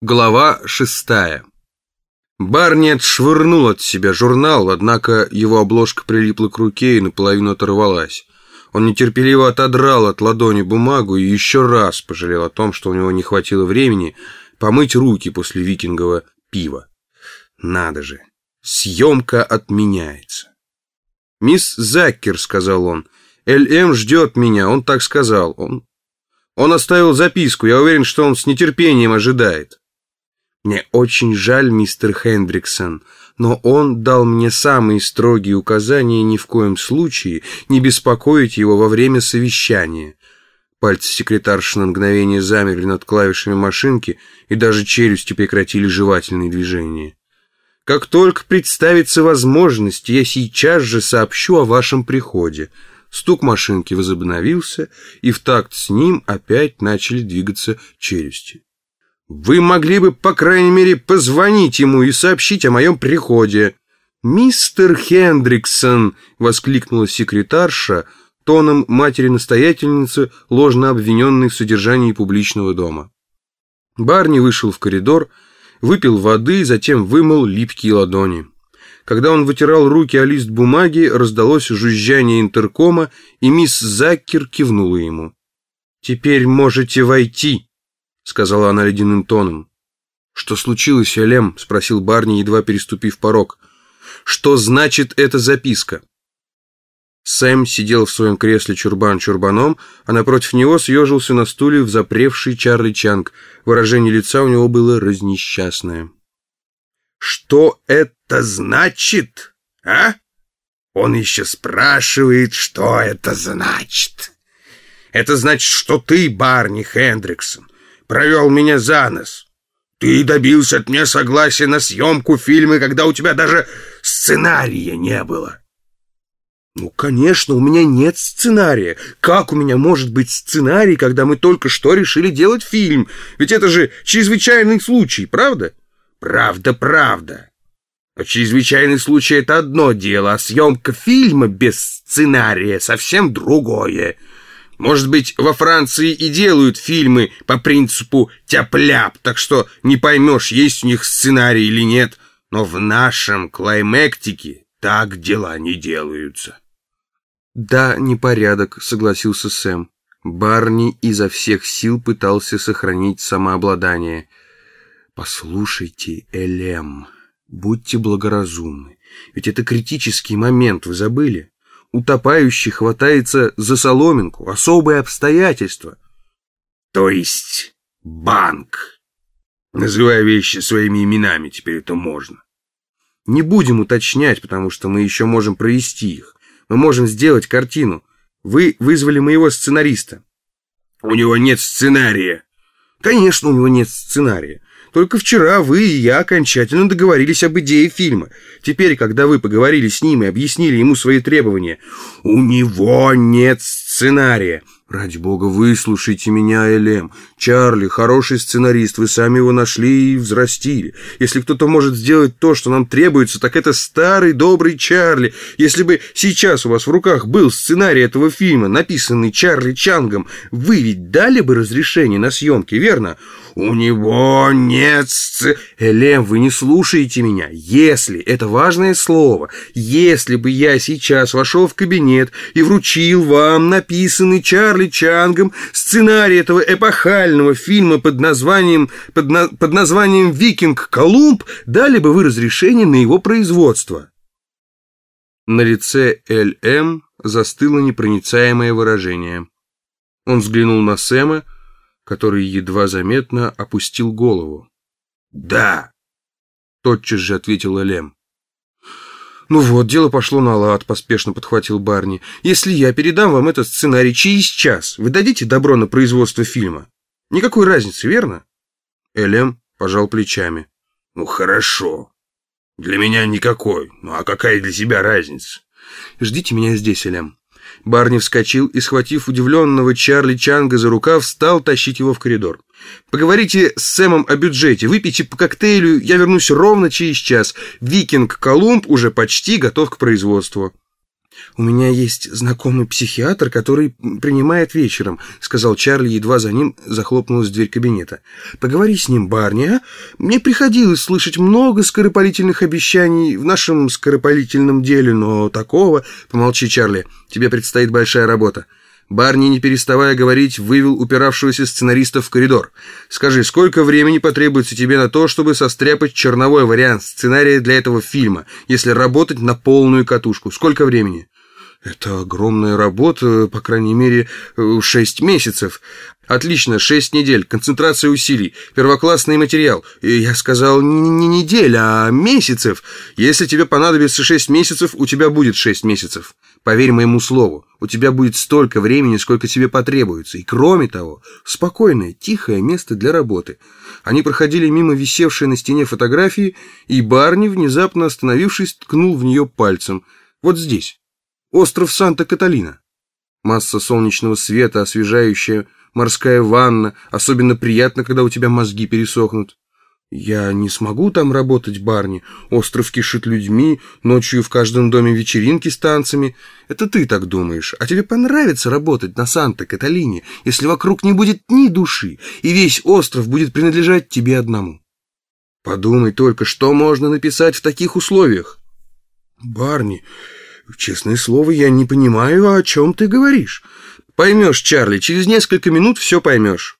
Глава шестая. Барни отшвырнул от себя журнал, однако его обложка прилипла к руке и наполовину оторвалась. Он нетерпеливо отодрал от ладони бумагу и еще раз пожалел о том, что у него не хватило времени помыть руки после викингового пива. Надо же, съемка отменяется. «Мисс Заккер», — сказал он, — «Эль-Эм ждет меня, он так сказал. Он, он оставил записку, я уверен, что он с нетерпением ожидает». Мне очень жаль, мистер Хендриксон, но он дал мне самые строгие указания ни в коем случае не беспокоить его во время совещания. Пальцы секретарши на мгновение замерли над клавишами машинки, и даже челюсти прекратили жевательные движения. Как только представится возможность, я сейчас же сообщу о вашем приходе. Стук машинки возобновился, и в такт с ним опять начали двигаться челюсти. Вы могли бы, по крайней мере, позвонить ему и сообщить о моем приходе. «Мистер Хендриксон!» — воскликнула секретарша тоном матери-настоятельницы, ложно обвиненной в содержании публичного дома. Барни вышел в коридор, выпил воды, затем вымыл липкие ладони. Когда он вытирал руки о лист бумаги, раздалось жужжание интеркома, и мисс Заккер кивнула ему. «Теперь можете войти», сказала она ледяным тоном. «Что случилось, Элем?» — спросил Барни, едва переступив порог. «Что значит эта записка?» Сэм сидел в своем кресле чурбан-чурбаном, а напротив него съежился на стуле в запревший Чарли Чанг. Выражение лица у него было разнесчастное. «Что это значит, а?» Он еще спрашивает, что это значит. Это значит, что ты, Барни Хендриксон, провел меня за нос. Ты добился от меня согласия на съемку фильма, когда у тебя даже сценария не было. Ну, конечно, у меня нет сценария. Как у меня может быть сценарий, когда мы только что решили делать фильм? Ведь это же чрезвычайный случай, правда? Правда, правда. Но чрезвычайный случай — это одно дело, а съемка фильма без сценария — совсем другое. Может быть, во Франции и делают фильмы по принципу тяп-ляп, так что не поймешь, есть у них сценарий или нет. Но в нашем клаймектике так дела не делаются. «Да, непорядок», — согласился Сэм. Барни изо всех сил пытался сохранить самообладание. «Послушайте, Элем, будьте благоразумны, ведь это критический момент, вы забыли? Утопающий хватается за соломинку, особые обстоятельства. То есть банк. Называя вещи своими именами, теперь это можно. Не будем уточнять, потому что мы еще можем провести их. Мы можем сделать картину. Вы вызвали моего сценариста. У него нет сценария. Конечно, у него нет сценария. Только вчера вы и я окончательно договорились об идее фильма. Теперь, когда вы поговорили с ним и объяснили ему свои требования, у него нет сценария. Ради бога, выслушайте меня, Элем. Чарли, хороший сценарист, вы сами его нашли и взрастили. Если кто-то может сделать то, что нам требуется, так это старый добрый Чарли. Если бы сейчас у вас в руках был сценарий этого фильма, написанный Чарли Чангом, вы ведь дали бы разрешение на съемки, верно? У него нет сц... Элем, вы не слушаете меня. Если, это важное слово, если бы я сейчас вошел в кабинет и вручил вам написанный Чарли Чангом сценарий этого эпохального фильма под названием, под, на, под названием «Викинг Колумб», дали бы вы разрешение на его производство. На лице Л.М. застыло непроницаемое выражение. Он взглянул на Сэма, который едва заметно опустил голову. «Да!» — тотчас же ответил Элем. «Ну вот, дело пошло на лад», — поспешно подхватил Барни. «Если я передам вам этот сценарий через час, вы дадите добро на производство фильма? Никакой разницы, верно?» Элем пожал плечами. «Ну, хорошо. Для меня никакой. Ну, а какая для тебя разница?» «Ждите меня здесь, Элем. Барни вскочил и, схватив удивленного Чарли Чанга за рукав, стал тащить его в коридор. «Поговорите с Сэмом о бюджете, выпейте по коктейлю, я вернусь ровно через час. Викинг Колумб уже почти готов к производству». «У меня есть знакомый психиатр, который принимает вечером», — сказал Чарли, едва за ним захлопнулась дверь кабинета. «Поговори с ним, Барни, а? Мне приходилось слышать много скоропалительных обещаний в нашем скоропалительном деле, но такого...» «Помолчи, Чарли, тебе предстоит большая работа». Барни, не переставая говорить, вывел упиравшегося сценариста в коридор. «Скажи, сколько времени потребуется тебе на то, чтобы состряпать черновой вариант сценария для этого фильма, если работать на полную катушку? Сколько времени?» «Это огромная работа, по крайней мере, шесть месяцев». «Отлично, шесть недель, концентрация усилий, первоклассный материал. Я сказал не, не недель, а месяцев. Если тебе понадобится шесть месяцев, у тебя будет шесть месяцев. Поверь моему слову, у тебя будет столько времени, сколько тебе потребуется. И кроме того, спокойное, тихое место для работы». Они проходили мимо висевшей на стене фотографии, и Барни, внезапно остановившись, ткнул в нее пальцем. «Вот здесь». Остров Санта-Каталина. Масса солнечного света, освежающая, морская ванна. Особенно приятно, когда у тебя мозги пересохнут. Я не смогу там работать, Барни. Остров кишит людьми, ночью в каждом доме вечеринки с танцами. Это ты так думаешь. А тебе понравится работать на Санта-Каталине, если вокруг не будет ни души, и весь остров будет принадлежать тебе одному. Подумай только, что можно написать в таких условиях. Барни... «Честное слово, я не понимаю, о чем ты говоришь». «Поймешь, Чарли, через несколько минут все поймешь».